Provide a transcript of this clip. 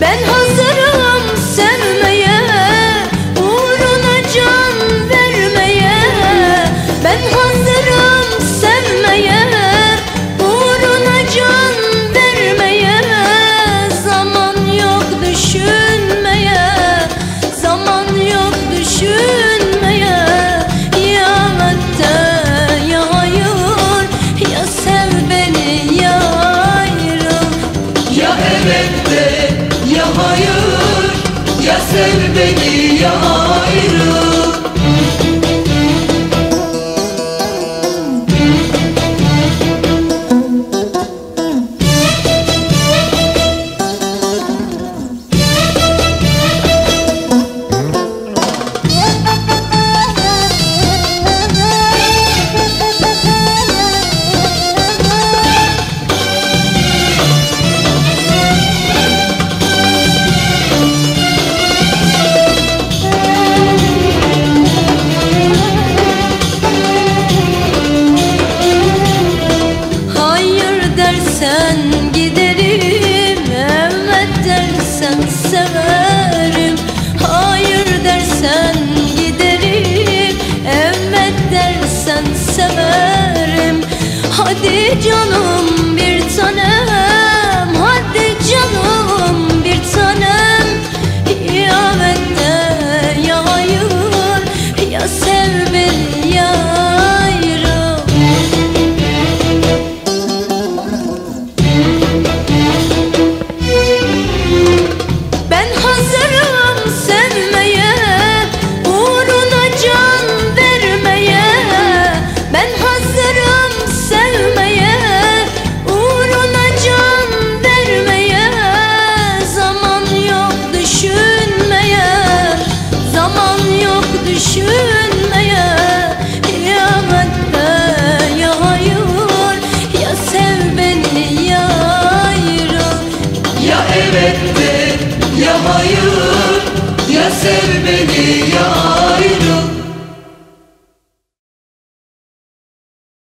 Ben sev beni ya ayrıl dersen severim Hayır dersen giderim Evet dersen severim. Hadi canım bir tanem beni ya